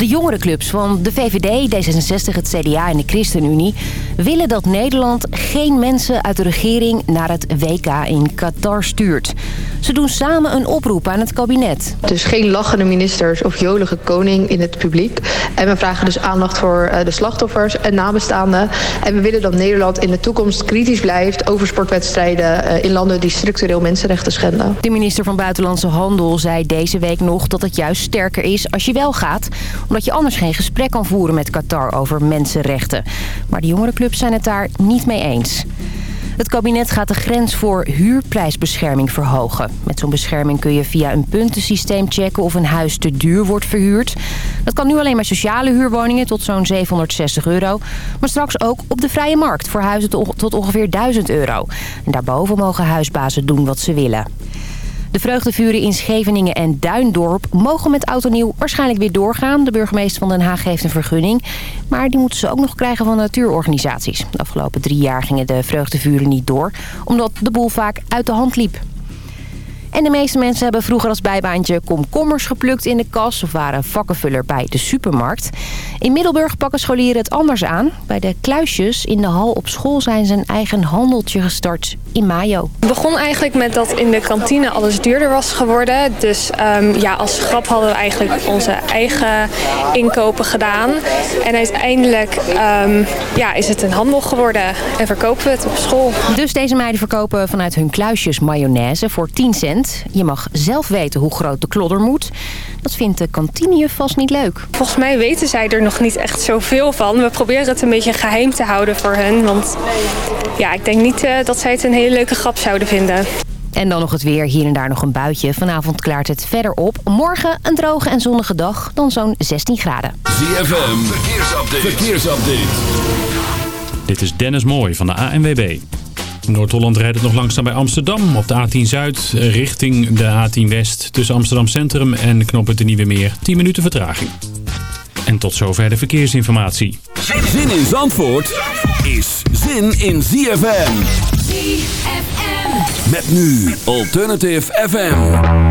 De jongerenclubs van de VVD, D66, het CDA en de ChristenUnie... willen dat Nederland geen mensen uit de regering naar het WK in Qatar stuurt. Ze doen samen een oproep aan het kabinet. Dus geen lachende ministers of jolige koning in het publiek. En we vragen dus aandacht voor eh, de slachtoffers en nabestaanden. En we willen dat Nederland in de toekomst kritisch blijft... over sportwedstrijden eh, in landen die structureel mensenrechten schenden. De minister van Buitenlandse Handel zei deze week nog dat het juist sterker is als je wel gaat omdat je anders geen gesprek kan voeren met Qatar over mensenrechten. Maar de jongerenclubs zijn het daar niet mee eens. Het kabinet gaat de grens voor huurprijsbescherming verhogen. Met zo'n bescherming kun je via een puntensysteem checken of een huis te duur wordt verhuurd. Dat kan nu alleen maar sociale huurwoningen tot zo'n 760 euro. Maar straks ook op de vrije markt voor huizen tot ongeveer 1000 euro. En daarboven mogen huisbazen doen wat ze willen. De vreugdevuren in Scheveningen en Duindorp mogen met nieuw waarschijnlijk weer doorgaan. De burgemeester van Den Haag heeft een vergunning. Maar die moeten ze ook nog krijgen van natuurorganisaties. De afgelopen drie jaar gingen de vreugdevuren niet door, omdat de boel vaak uit de hand liep. En de meeste mensen hebben vroeger als bijbaantje komkommers geplukt in de kas... of waren vakkenvuller bij de supermarkt. In Middelburg pakken scholieren het anders aan. Bij de kluisjes in de hal op school zijn ze een eigen handeltje gestart in mayo. Het begon eigenlijk met dat in de kantine alles duurder was geworden. Dus um, ja, als grap hadden we eigenlijk onze eigen inkopen gedaan. En uiteindelijk um, ja, is het een handel geworden en verkopen we het op school. Dus deze meiden verkopen vanuit hun kluisjes mayonaise voor 10 cent. Je mag zelf weten hoe groot de klodder moet. Dat vindt de kantinejuf vast niet leuk. Volgens mij weten zij er nog niet echt zoveel van. We proberen het een beetje geheim te houden voor hen. Want ja, ik denk niet uh, dat zij het een hele leuke grap zouden vinden. En dan nog het weer. Hier en daar nog een buitje. Vanavond klaart het verder op. Morgen een droge en zonnige dag. Dan zo'n 16 graden. ZFM. Verkeersupdate. Verkeersupdate. Dit is Dennis Mooij van de ANWB. Noord-Holland rijdt het nog langzaam bij Amsterdam. Op de A10 Zuid richting de A10 West. Tussen Amsterdam Centrum en Knoppen de Nieuwe Meer. 10 minuten vertraging. En tot zover de verkeersinformatie. Zin in Zandvoort is zin in ZFM. ZFM. Met nu Alternative FM.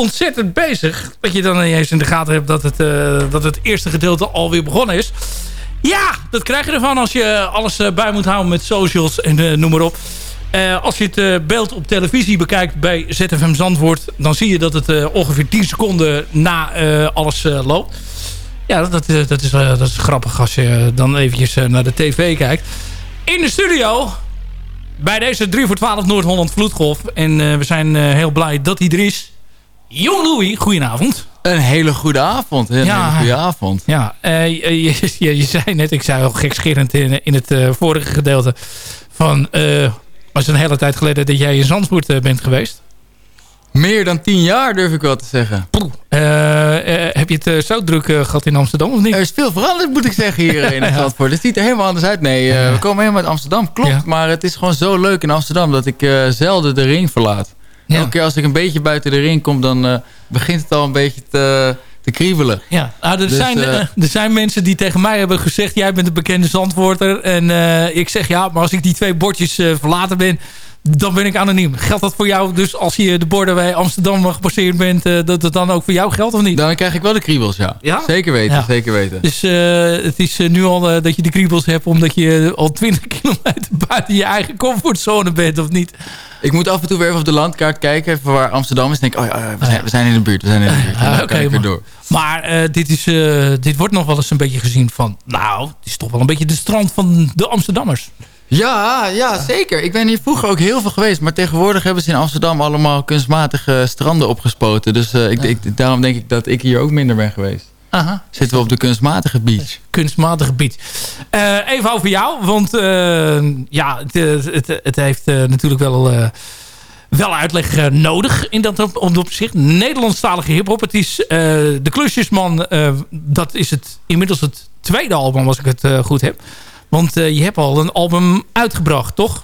Ontzettend bezig... dat je dan eens in de gaten hebt dat het, dat het eerste gedeelte alweer begonnen is. Ja, dat krijg je ervan als je alles bij moet houden met socials en noem maar op. als je het beeld op televisie bekijkt bij ZFM Zandvoort... dan zie je dat het ongeveer 10 seconden na alles loopt. Ja, dat, dat, is, dat is grappig als je dan eventjes naar de tv kijkt. In de studio bij deze 3 voor 12 Noord-Holland Vloedgolf. En we zijn heel blij dat hij er is. Jong Louis, goedenavond. Een hele goede avond. Een ja, hele goede avond. Ja, uh, je, je, je, zei net, ik zei al gekscherend in, in het vorige gedeelte... van, het is een hele tijd geleden dat jij in Zandvoort bent geweest. Meer dan tien jaar durf ik wel te zeggen. Uh, heb je het uh, zo druk gehad in Amsterdam of niet? Er is veel veranderd moet ik zeggen hier in Zandvoort. Het ziet er helemaal anders uit. Nee, we komen helemaal uit Amsterdam. Klopt, maar het is gewoon zo leuk in Amsterdam dat ik zelden de ring verlaat. Elke keer als ik een beetje buiten de ring kom, dan begint het al een beetje te, te kriebelen. Ja, nou, er, dus, zijn, er zijn mensen die tegen mij hebben gezegd... jij bent een bekende Zandvoorter. En ik zeg ja, maar als ik die twee bordjes verlaten ben dan ben ik anoniem. Geldt dat voor jou dus als je de borden bij Amsterdam gepasseerd bent... Uh, dat het dan ook voor jou geldt of niet? Dan krijg ik wel de kriebels, ja. ja? Zeker weten, zeker weten. Dus uh, het is uh, nu al dat je de kriebels hebt... omdat je al 20 kilometer buiten je eigen comfortzone bent, of niet? Ik moet af en toe weer even op de landkaart kijken... even waar Amsterdam is. En denk ik, oh ja, we zijn, we zijn in de buurt, we zijn in de buurt. Oké, okay, maar, door. Maar dit, is, dit wordt nog wel eens een beetje gezien van... nou, het is toch wel een beetje de strand van de Amsterdammers. Ja, ja, zeker. Ik ben hier vroeger ook heel veel geweest. Maar tegenwoordig hebben ze in Amsterdam allemaal kunstmatige stranden opgespoten. Dus uh, ik, ik, daarom denk ik dat ik hier ook minder ben geweest. Aha. Zitten we op de kunstmatige beach. Kunstmatige beach. Even over jou. Want ja, het, het, het heeft natuurlijk wel, wel uitleg nodig in dat op, op opzicht. Nederlandstalige hiphop. Het is De Klusjesman. dat is het inmiddels het tweede album als ik het goed heb. Want je hebt al een album uitgebracht, toch?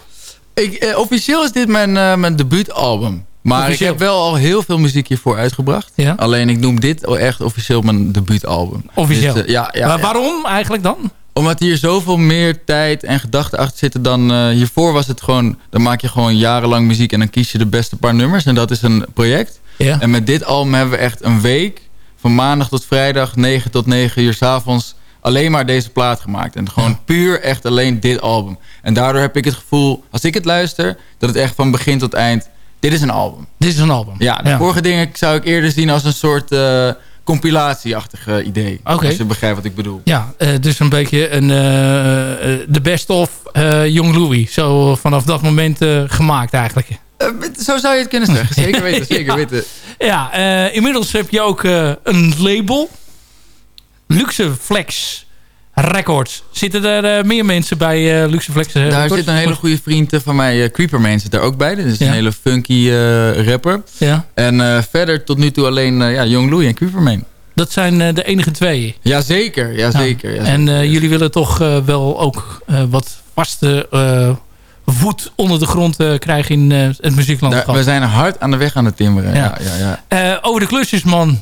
Ik, officieel is dit mijn, mijn debuutalbum. Maar officieel. ik heb wel al heel veel muziek hiervoor uitgebracht. Ja? Alleen ik noem dit echt officieel mijn debuutalbum. Officieel? Dus, ja, ja, maar waarom eigenlijk dan? Omdat hier zoveel meer tijd en gedachten achter zitten dan hiervoor was het gewoon... Dan maak je gewoon jarenlang muziek en dan kies je de beste paar nummers. En dat is een project. Ja. En met dit album hebben we echt een week... van maandag tot vrijdag, 9 tot 9 uur s avonds alleen maar deze plaat gemaakt. En gewoon puur echt alleen dit album. En daardoor heb ik het gevoel, als ik het luister... dat het echt van begin tot eind... Dit is een album. Dit is een album. Ja, de vorige dingen zou ik eerder zien als een soort... Uh, compilatieachtige idee. Okay. Als je begrijpt wat ik bedoel. Ja, uh, dus een beetje een, uh, de best of Young Louis. Zo vanaf dat moment gemaakt eigenlijk. zo zou je het kunnen zeggen. Zeker weten, zeker ja. weten. Ja, inmiddels heb je ook een label. Luxe Flex Records. Zitten er uh, meer mensen bij uh, Luxe Flex uh, Daar zit een hele goede vriend van mij, Creeperman, zit daar ook bij. Dat is een hele funky rapper. Ja. En verder tot nu toe alleen ja, Young Louie en Creeperman. Dat zijn de enige twee? Jazeker, jazeker. Ja. En jullie willen toch wel ook wat vaste voet onder de grond krijgen in het muzieklandschap? we zijn hard aan de weg aan het timmeren. Ja. Ja, ja, over de klusjesman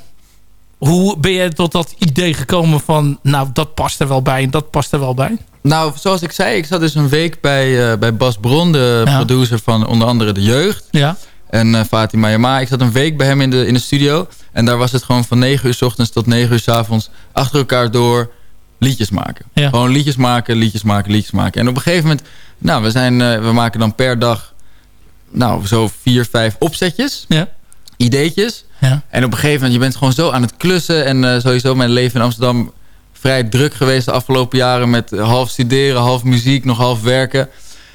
hoe ben je tot dat idee gekomen van... nou, dat past er wel bij en dat past er wel bij? Nou, zoals ik zei, ik zat dus een week bij, uh, bij Bas Bron... de producer van onder andere De Jeugd. Ja. En uh, Fatima Yama. Ik zat een week bij hem in de, in de studio. En daar was het gewoon van 9 uur s ochtends tot 9 uur s avonds... achter elkaar door liedjes maken. Ja. Gewoon liedjes maken, liedjes maken, liedjes maken. En op een gegeven moment... Nou, we, zijn, uh, we maken dan per dag... Nou, zo vier, vijf opzetjes. Ja. Ideetjes. Ja. En op een gegeven moment, je bent gewoon zo aan het klussen. En uh, sowieso mijn leven in Amsterdam vrij druk geweest de afgelopen jaren. Met half studeren, half muziek, nog half werken.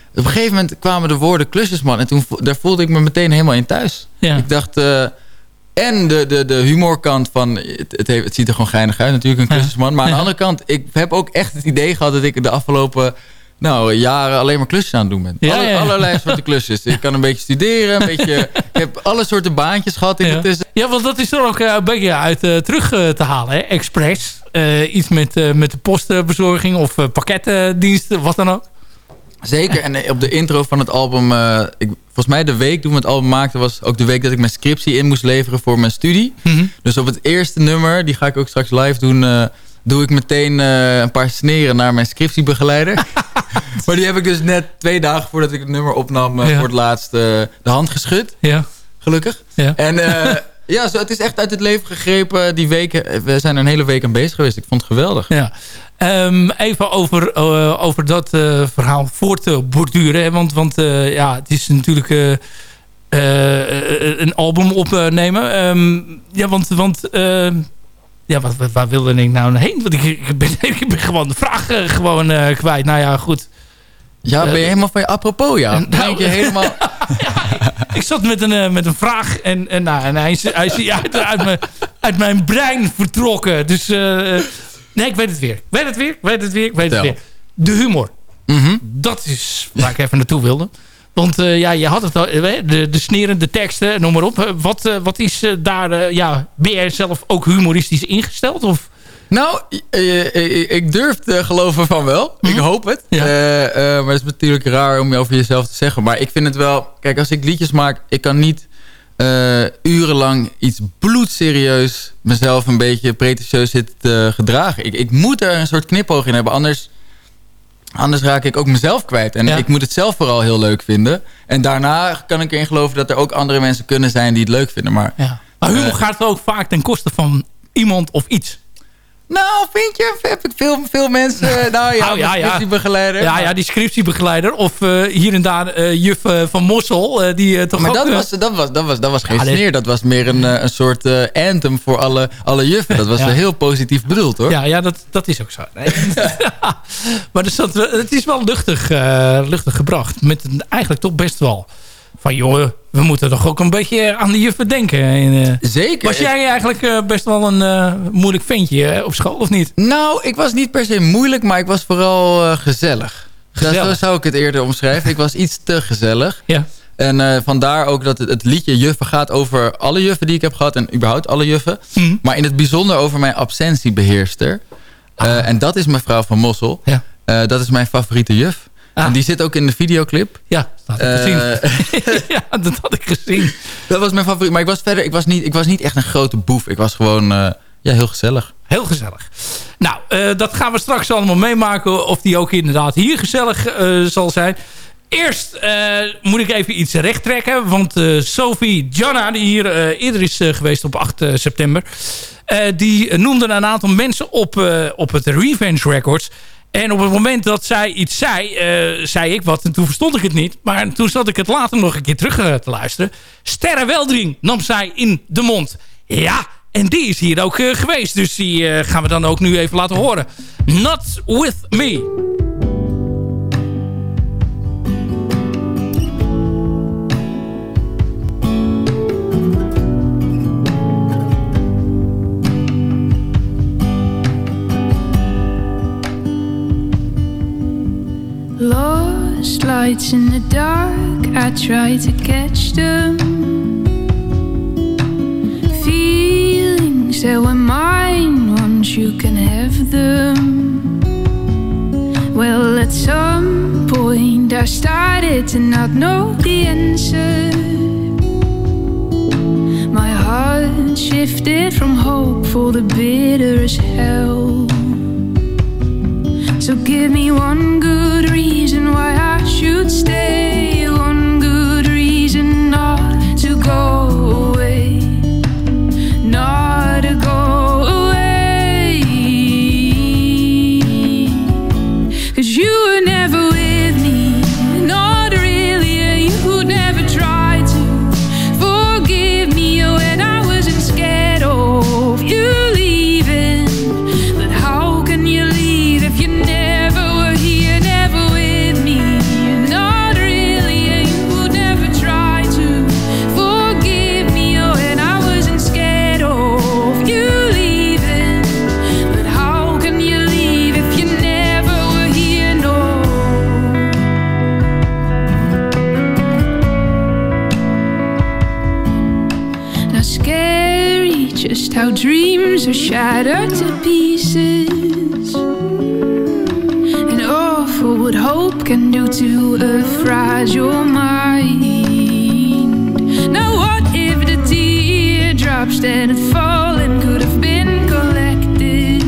Op een gegeven moment kwamen de woorden klusjesman. En toen, daar voelde ik me meteen helemaal in thuis. Ja. Ik dacht... Uh, en de, de, de humorkant van... Het, het, het ziet er gewoon geinig uit natuurlijk, een klusjesman. Maar aan de andere kant, ik heb ook echt het idee gehad... dat ik de afgelopen nou, jaren alleen maar klusjes aan het doen ben. Ja, Allerlei soorten klusjes. Ik kan een beetje studeren, een beetje... ik heb alle soorten baantjes gehad in ja. tussen. Ja, want dat is er ook eh, een beetje uit uh, terug uh, te halen, hè? Express. iets met, met de postbezorging of pakketdiensten, wat dan ook. Zeker, en op de intro van het album... Ik, volgens mij de week toen we het album maakten... was ook de week dat ik mijn scriptie in moest leveren voor mijn studie. Mhm. Dus op het eerste nummer, die ga ik ook straks live doen doe ik meteen een paar sneren naar mijn scriptiebegeleider. maar die heb ik dus net twee dagen voordat ik het nummer opnam... Uh, voor het laatst uh, de hand geschud. Ja. gelukkig. Ja. En ja, zo, het is echt uit het leven gegrepen. Die weken, we zijn er een hele week aan bezig geweest. Ik vond het geweldig. Ja. Ehm, even over, over dat verhaal voort te borduren. Want, want ja, het is natuurlijk een album opnemen. Um, ja, want... want ja, wat, waar wilde ik nou heen? Want ik, ik, ben, ik ben gewoon de vraag uh, gewoon uh, kwijt. Nou ja, goed. Ja, ben je helemaal van je apropos, ja? Nou, denk je helemaal... ja, ik zat met een, met een vraag en, en, nou, en hij, is, hij is uit, uit, mijn, uit mijn brein vertrokken. Dus nee, ik weet het weer. Ik weet het weer, ik weet het weer, ik weet het weer. De humor. Mm -hmm. Dat is waar ik even naartoe wilde. Want uh, ja, je had het al, de, de snerende teksten, noem maar op. Wat, wat is daar, ja, ben jij zelf ook humoristisch ingesteld? Of... Nou, ik durf te geloven van wel. Ik mhm. hoop het. Ja. maar het is natuurlijk raar om je over jezelf te zeggen. Maar ik vind het wel... Kijk, als ik liedjes maak... Ik kan niet urenlang iets bloedserieus... mezelf een beetje pretentieus zitten te gedragen. Ik, ik moet er een soort knipoog in hebben. Anders Anders raak ik ook mezelf kwijt. En ik moet het zelf vooral heel leuk vinden. En daarna kan ik erin geloven dat er ook andere mensen kunnen zijn die het leuk vinden. Maar, ja. maar humor uh, gaat ook vaak ten koste van iemand of iets. Nou, vind je? Heb ik veel, veel mensen... Nou ja, oh, ja, ja. scriptiebegeleider. Ja, ja, die scriptiebegeleider. Of uh, hier en daar uh, juf uh, van Mossel. die toch maar ook, dat, was, dat, was, dat, was, dat was geen sneer. Dat was meer een, een soort anthem voor alle, alle juffen. Dat was wel heel positief bedoeld, hoor. Ja, ja dat, dat is ook zo. Nee. maar dus dat, het is wel luchtig, luchtig gebracht. Met eigenlijk toch best wel van jongen, we moeten toch ook een beetje aan de juffen denken. Eh, Zeker. Was jij eigenlijk eh, best wel een uh, moeilijk ventje op school of niet? Nou, ik was niet per se moeilijk, maar ik was vooral gezellig. gezellig. Zo zou ik het eerder omschrijven. ik was iets te gezellig. Ja. En vandaar ook dat het, het, liedje Juffen gaat over alle juffen die ik heb gehad. En überhaupt alle juffen. Mhm. Maar in het bijzonder over mijn absentiebeheerster. Ah. en dat is mevrouw van Mossel. Ja. dat is mijn favoriete juf. Ah. En die zit ook in de videoclip. Ja, dat had ik gezien. Eh, ja, dat had ik gezien. Dat was mijn favoriet. Maar ik was verder, ik was niet, ik was niet echt een grote boef. Ik was gewoon uh, ja, heel gezellig. Heel gezellig. Nou, uh, dat gaan we straks allemaal meemaken. Of die ook inderdaad hier gezellig zal zijn. Eerst moet ik even iets recht trekken. Want Sophie Janna, die hier eerder is geweest op 8 september... die noemde een aantal mensen op, op het Revenge Records... En op het moment dat zij iets zei, uh, zei ik wat. En toen verstond ik het niet. Maar toen zat ik het later nog een keer terug uh, te luisteren. Sterrenweldring nam zij in de mond. Ja, en die is hier ook uh, geweest. Dus die gaan we dan ook nu even laten horen. Not With Me. Lights in the dark, I try to catch them. Feelings that were mine, once you can have them. Well, at some point, I started to not know the answer. My heart shifted from hopeful to bitter as hell. So give me one good should stay. Awful what hope can do to a fragile mind. Now what if the teardrops that had fallen could have been collected?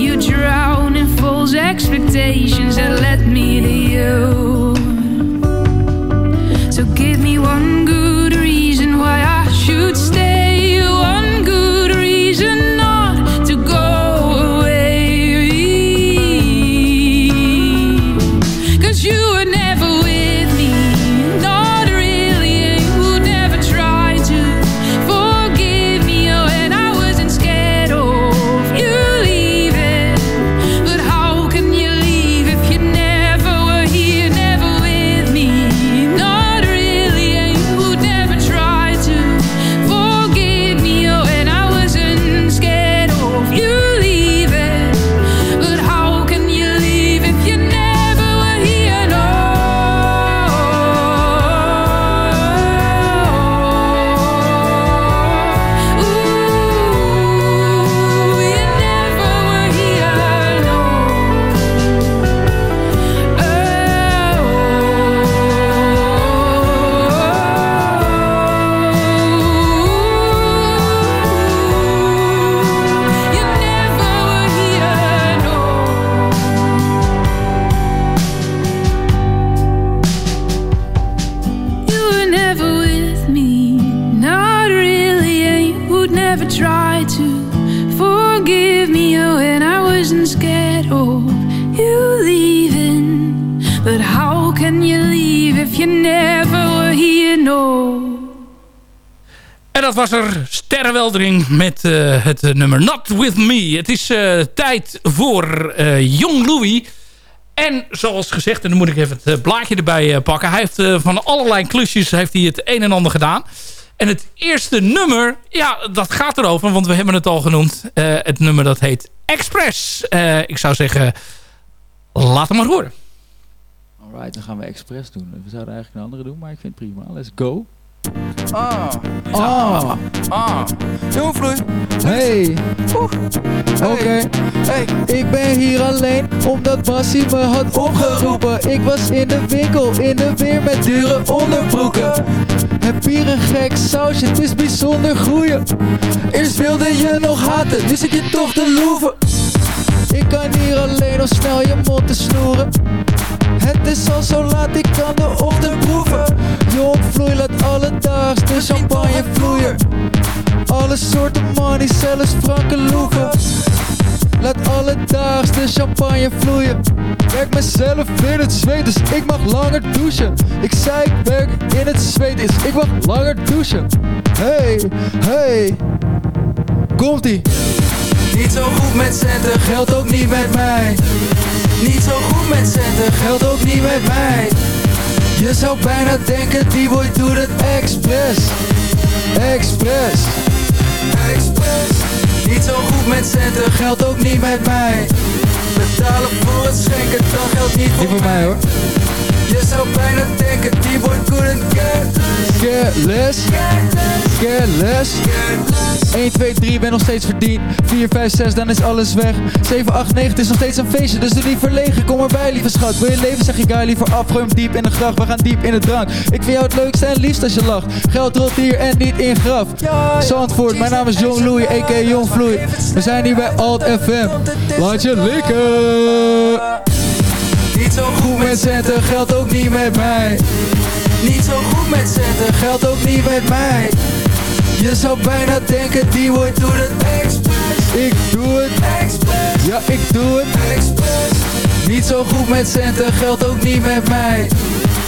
You drown in false expectations that led dat was er Sterrenweldering met uh, het uh, nummer Not With Me. Het is uh, tijd voor Jong Louis. En zoals gezegd, en dan moet ik even het blaadje erbij pakken. Hij heeft van allerlei klusjes heeft hij het een en ander gedaan. En het eerste nummer, ja, dat gaat erover, want we hebben het al genoemd. het nummer dat heet Express. ik zou zeggen, laat hem maar horen. Alright, dan gaan we Express doen. We zouden eigenlijk een andere doen, maar ik vind het prima. Let's go. Ah. Ah. Ah. Jongvloei. Hey. Oké. Okay. Hey. Ik ben hier alleen omdat Bassie me had opgeroepen. Ik was in de winkel in de weer met dure onderbroeken. Heb hier een gek sausje, het is bijzonder groeien. Eerst wilde je nog haten, nu zit je toch te loeven. Ik kan hier alleen nog snel je mond te snoeren. Het is al zo laat, ik kan de ochtend proeven. Jong vloei, laat alledaags de champagne vloeien. Alle soorten money, zelfs franke loeven. Laat alledaags de champagne vloeien. Werk mezelf in het zweet, dus ik mag langer douchen. Ik zei ik werk in het zweet, dus ik mag langer douchen. Hey, hey, komt-ie. Niet zo goed met centen, geldt ook niet met mij. Niet zo goed met centen, geldt ook niet met mij. Je zou bijna denken, die boy doet het expres. Expres. Expres. Niet zo goed met centen, geldt ook niet met mij. Betalen voor het schenken, dat geldt niet voor, niet voor mij hoor. Je zou bijna denken, die boy couldn't care Careless. Careless. 1, 2, 3, ben nog steeds verdiend. 4, 5, 6, dan is alles weg. 7, 8, 9, het is nog steeds een feestje Dus doe niet verlegen, kom erbij lieve schat. Wil je leven, zeg je guy liever af Gooi hem diep in de gracht, we gaan diep in de drank. Ik vind jou het leukste en liefst als je lacht. Geld rolt hier en niet in graf. Zandvoort, mijn naam is Jong Louis, a.k.a. Jong Vloei We zijn hier bij Alt FM Laat je likken Niet zo goed met centen, geldt ook niet met mij. Niet zo goed met centen, geldt ook niet met mij. Je zou bijna denken, die wordt doet het expres. Ik doe het expres. Ja, ik doe het expres. Niet zo goed met centen, geldt ook niet met mij.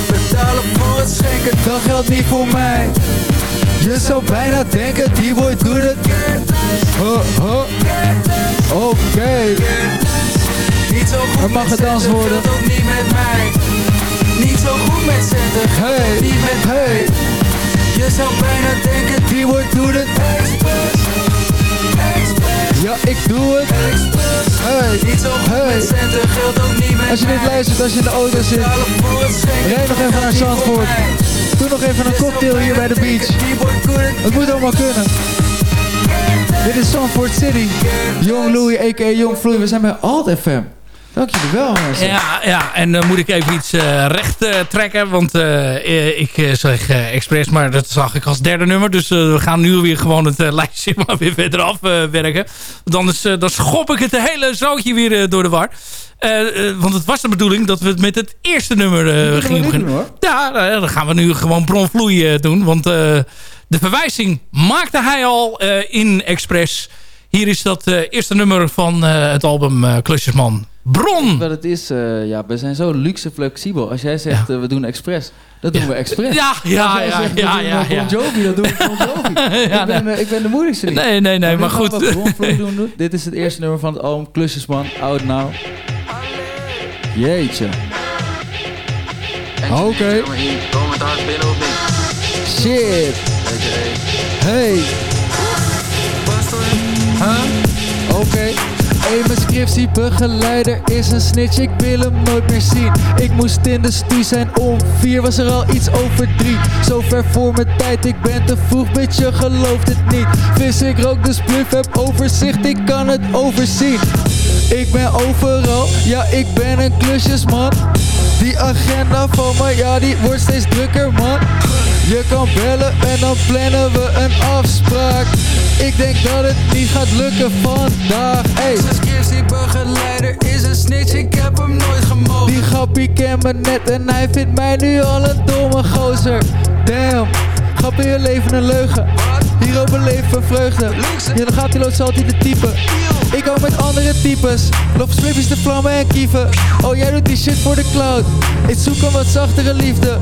Betalen voor het schenken, dat geldt niet voor mij. Je zou bijna denken, die wordt doet het Ho, ho Oké. okay. Niet zo goed er mag gedanst worden. ook niet met mij. Niet zo goed met centen, hey, niet met hey. Je zou bijna denken, die wordt het expres Expres Ja, ik doe het. Hey, Niet zo goed hey. met centen, geldt ook niet met Als je dit luistert, als je in de auto zit Rijd nog even naar Zandvoort. Doe nog even een cocktail hier bij de beach. Het moet allemaal kunnen. Dit is Zandvoort City. Jong Louis, a.k.a. Jong Vloei. We zijn bij Alt FM Dank jullie wel mensen. Ja, ja en dan moet ik even iets uh, recht uh, trekken. Want uh, ik zeg expres, maar dat zag ik als derde nummer. Dus we gaan nu weer gewoon het lijstje maar weer verder afwerken. Want anders dan schop ik het hele zootje weer door de war. want het was de bedoeling dat we het met het eerste nummer gingen beginnen. Doen, ja, dan gaan we nu gewoon bronvloei doen. Want de verwijzing maakte hij al in Express. Hier is dat eerste nummer van het album Klusjesman. Bron! Wat het is, uh, ja, we zijn zo luxe flexibel. Als jij zegt, ja. uh, we doen expres, dat doen ja. we expres. Ja, ja, ja, zegt, ja, ja, ja. Jovi, dat doen we Bon Jovi. ja, ik, ben, uh, ik ben de moeilijkste niet. Nee, nee, nee, maar goed. Wat doen, doen. Dit is het eerste nummer van het album Klusjesman, Out Now. Jeetje. Oké. Okay. Shit. Hey. Oké. Okay. Hey, mijn scriptiebegeleider is een snitch, ik wil hem nooit meer zien Ik moest in de stu zijn om vier, was er al iets over drie Zo ver voor mijn tijd, ik ben te vroeg, bitch, je gelooft het niet Vis, ik rook de spliff, heb overzicht, ik kan het overzien Ik ben overal, ja ik ben een klusjesman Die agenda van me, ja die wordt steeds drukker man. Je kan bellen en dan plannen we een afspraak. Ik denk dat het niet gaat lukken vandaag Hey. Die begeleider is een snitch, ik heb hem nooit gemogen. Die grappie ken me net en hij vindt mij nu al een domme gozer. Damn, grappie je leven een leugen Hier beleven vreugde. Ja, dan gaat hij los altijd de type. Ik hou met andere types. Loop slippies de vlammen en kieven. Oh, jij doet die shit voor de cloud. Ik zoek een wat zachtere liefde.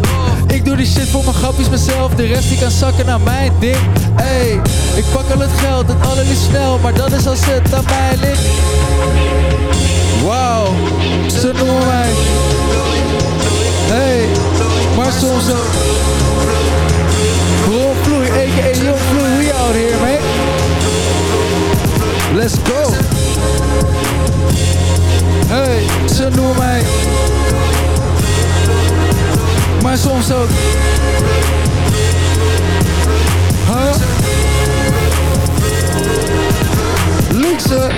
Ik doe die shit voor mijn grapjes mezelf. De rest die kan zakken naar mijn ding. Ey, ik pak al het geld, het allerliefst snel. Maar dat is als het aan mij ligt. Wauw, ze noemen mij. Hey, maar soms ook. Bron Vloei, a.k.a. Jong Vloei, we out here, man. Let's go. Hey, ze noemen mij. Maar soms ook. Huh? Luxe.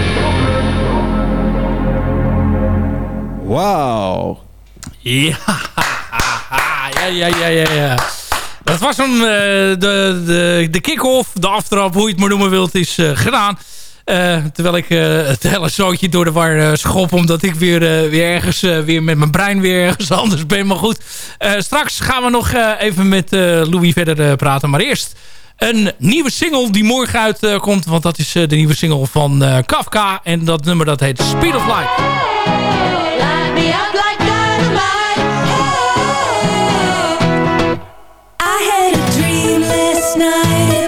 Wauw. Ja, ja, ja, ja, ja, ja. Dat was hem, uh, de, de, de kick-off, de aftrap, hoe je het maar noemen wilt, is uh, gedaan. Uh, terwijl ik het hele zootje door de war schop, omdat ik weer, weer ergens, weer met mijn brein weer ergens anders ben. Maar goed, straks gaan we nog even met Louis verder praten. Maar eerst een nieuwe single die morgen uitkomt, want dat is de nieuwe single van Kafka. En dat nummer dat heet Speed of Light. Night,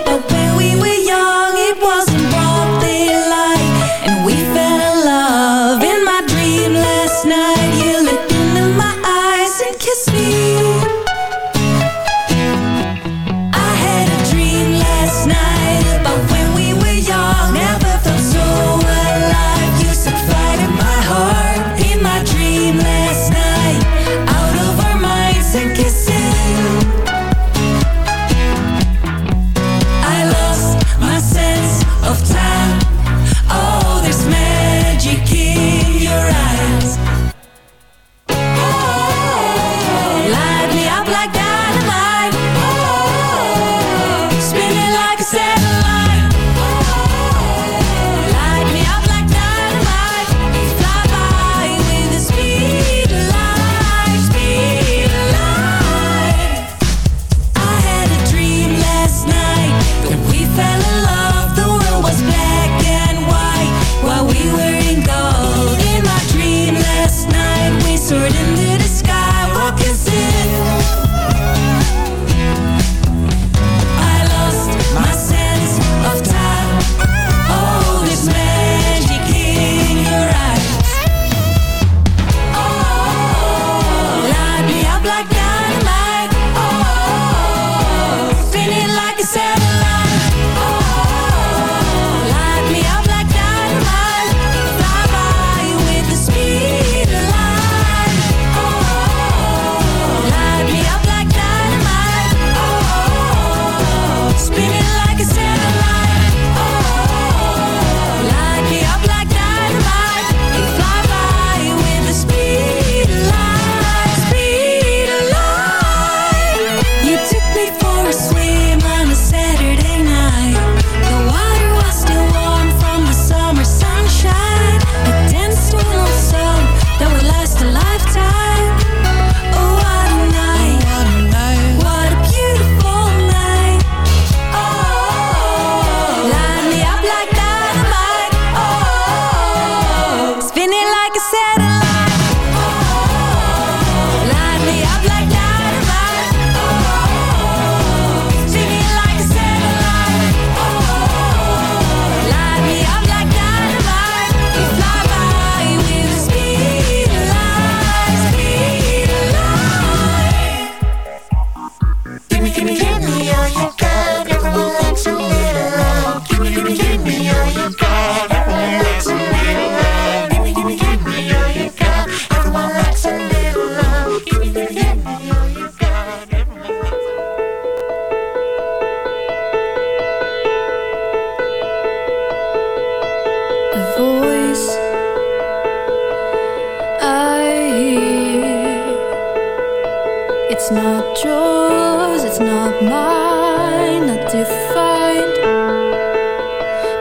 It's not yours, it's not mine, not defined.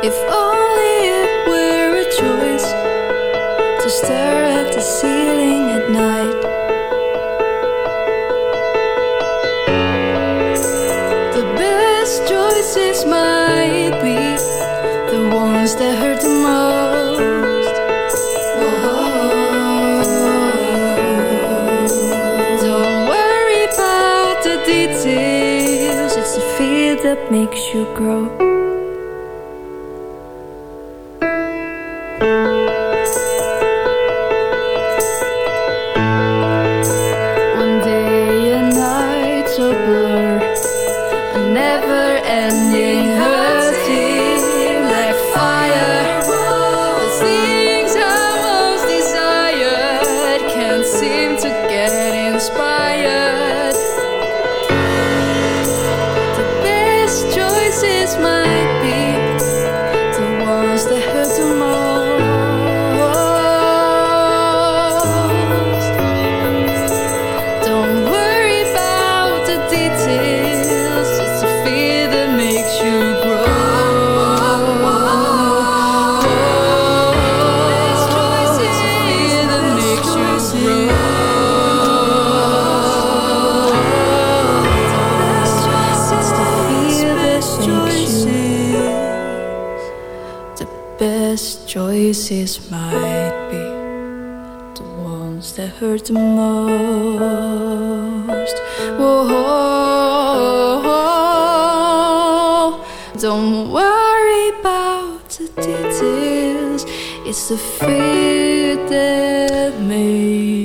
If that makes you grow. Don't worry about the details. It's the fear that.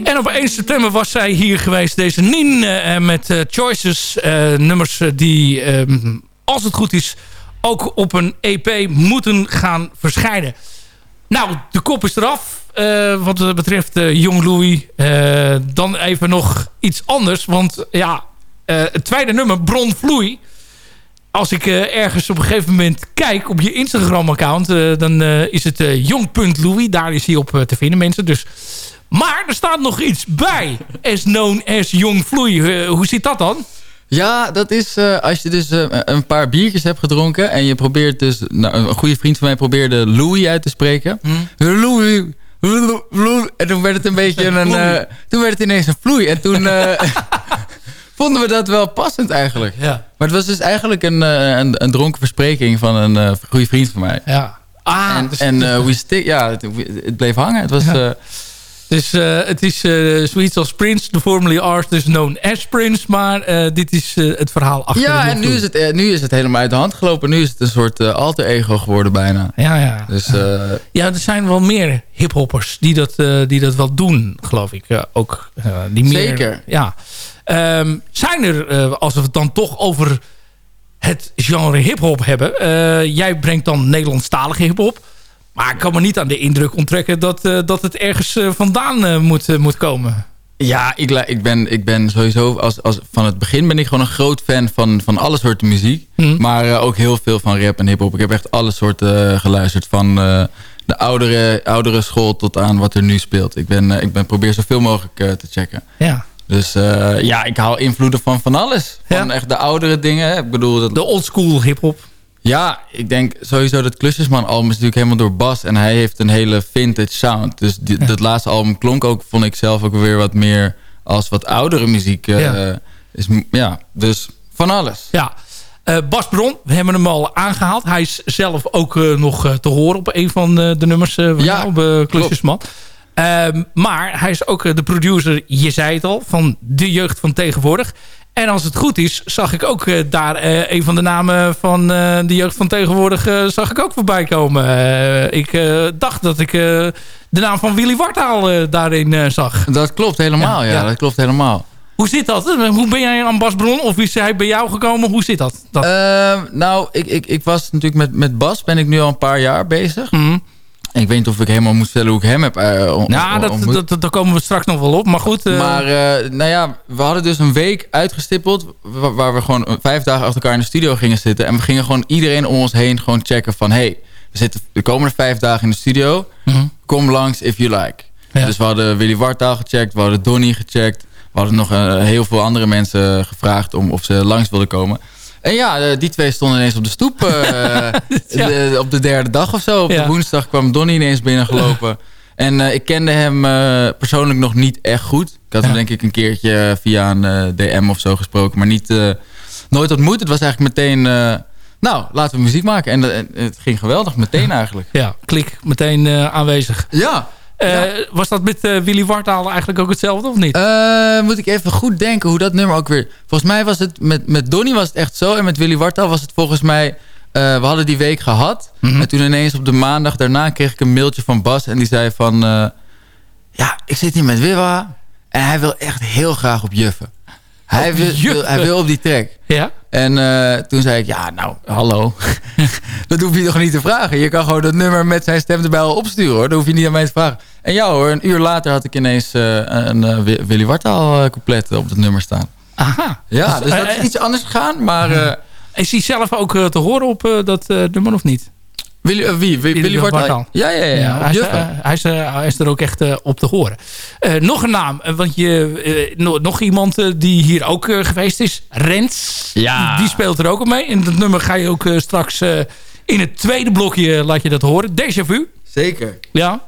En op 1 september was zij hier geweest, deze Nien, eh, met eh, Choices. eh, nummers die, ehm, als het goed is, ook op een EP moeten gaan verschijnen. Nou, de kop is eraf. wat betreft Jong Louis. Dan even nog iets anders. Want ja, het tweede nummer, Bron Vloei. Als ik eh, ergens op een gegeven moment kijk op je Instagram-account... eh, dan eh, is het jong.louis. Daar is hij op te vinden, mensen. Dus maar er staat nog iets bij. As known as Jong Vloei. Hoe zit dat dan? Ja, dat is als je dus een paar biertjes hebt gedronken... en je probeert dus... Nou, een goede vriend van mij probeerde Louis uit te spreken. Louis... Louis, En toen werd het een beetje een... toen werd het ineens een vloei. En toen vonden we dat wel passend eigenlijk. Ja. Maar het was dus eigenlijk een, eh, een, een dronken verspreking van een eh, goede vriend van mij. Ja. Ah, en dus- en eh, we stick, ja, het, het bleef hangen. Het was... Ja. Dus het is zoiets als Prince, de formerly artist known as Prince. Maar dit is het verhaal achter ja, en nu is, het, nu is het helemaal uit de hand gelopen. Nu is het een soort alter ego geworden bijna. Ja, ja. Dus Ja, er zijn wel meer hiphoppers die dat, die dat wel doen, geloof ik. ook, die meer, Zeker. Ja. Ehm, zijn er, eh, als we het dan toch over het genre hiphop hebben... eh, jij brengt dan Nederlandstalige hiphop... Maar ik kan me niet aan de indruk onttrekken dat, eh, dat het ergens vandaan moet, moet komen. Ja, ik, ik, ben, ik ben sowieso... Als, als, van het begin ben ik gewoon een groot fan van, van alle soorten muziek. Mhm. Maar ook heel veel van rap en hiphop. Ik heb echt alle soorten geluisterd. Van de oudere, oudere school tot aan wat er nu speelt. Ik, ben, ik ben, probeer zoveel mogelijk te checken. Ja. Dus eh, ja, ik haal invloeden van van alles. Van echt de oudere dingen. Ik bedoel, dat, De oldschool hiphop. Ja, ik denk sowieso dat Klusjesman album is natuurlijk helemaal door Bas. En hij heeft een hele vintage sound. Dus die- dat laatste album klonk ook, vond ik zelf ook weer wat meer als wat oudere muziek. eh, Ja. is, ja, dus van alles. Ja. Eh, Bas Bron, we hebben hem al aangehaald. Hij is zelf ook nog te horen op een van de nummers van Ja, jou, uh, Ehm, maar hij is ook eh, de producer, je zei het al, van de jeugd van tegenwoordig. En als het goed is, zag ik ook eh, daar eh, een van de namen van de jeugd van tegenwoordig... zag ik ook voorbij komen. Ik dacht dat ik de naam van Willy Wartaal daarin zag. Dat klopt helemaal, ja, Ja, ja. dat klopt helemaal. Hoe zit dat? Hoe ben jij aan Bas Bron? Of is hij bij jou gekomen? Hoe zit dat? dat? Ehm, nou, ik, ik, ik was natuurlijk met, met Bas, ben ik nu al een paar jaar bezig. En ik weet niet of ik helemaal moet vertellen hoe ik hem heb on- Ja, dat, dat, dat- daar komen we straks nog wel op. Maar goed. eh, Maar eh, nou ja, we hadden dus een week uitgestippeld... wa- waar we gewoon vijf dagen achter elkaar in de studio gingen zitten. En we gingen gewoon iedereen om ons heen gewoon checken van... hey, we zitten de komende vijf dagen in de studio. Mhm. Kom langs if you like. Ja. Dus we hadden Willy Wartaal gecheckt, we hadden Donny gecheckt. We hadden nog heel veel andere mensen gevraagd om of ze langs wilden komen. En ja, eh, die twee stonden ineens op de stoep. eh, de- op de derde dag of zo. Op Ja. de woensdag kwam Donny ineens binnengelopen. En eh, ik kende hem eh, persoonlijk nog niet echt goed. Ik had hem denk ik een keertje via een eh, DM of zo gesproken. Maar niet, eh, nooit ontmoet. Het was eigenlijk meteen... eh, nou, laten we muziek maken. En, en het ging geweldig, meteen eigenlijk. Ja, klik, meteen aanwezig. Ja. Was dat met Willy Wartaal eigenlijk ook hetzelfde of niet? moet ik even goed denken hoe dat nummer ook weer... Volgens mij was het met, met Donny was het echt zo. En met Willy Wartaal was het volgens mij... we hadden die week gehad. Mhm. En toen ineens op de maandag daarna kreeg ik een mailtje van Bas. En die zei van... ja, ik zit hier met Wiwa. En hij wil echt heel graag op juffen. Hij wil, wil, hij wil op die track. Ja? En uh, toen zei ik, ja, nou, hallo. dat hoef je toch niet te vragen. Je kan gewoon dat nummer met zijn stem erbij al opsturen, hoor. Dat hoef je niet aan mij te vragen. En ja, hoor, een uur later had ik ineens uh, een uh, Willy Wartaal compleet op het nummer staan. Aha. Ja, dus dat is iets anders gegaan, maar... is hij zelf ook te horen op dat nummer of niet? Willy, uh, wie? Willy, Willy? Ja, ja, ja. ja hij, is, uh, hij, is, uh, hij, is, er ook echt op te horen. nog een naam, want je, nog iemand die hier ook geweest is. Rens. Ja. Die speelt er ook op mee. En dat nummer ga je ook straks in het tweede blokje laat je dat horen. Déjà vu. Zeker. Ja.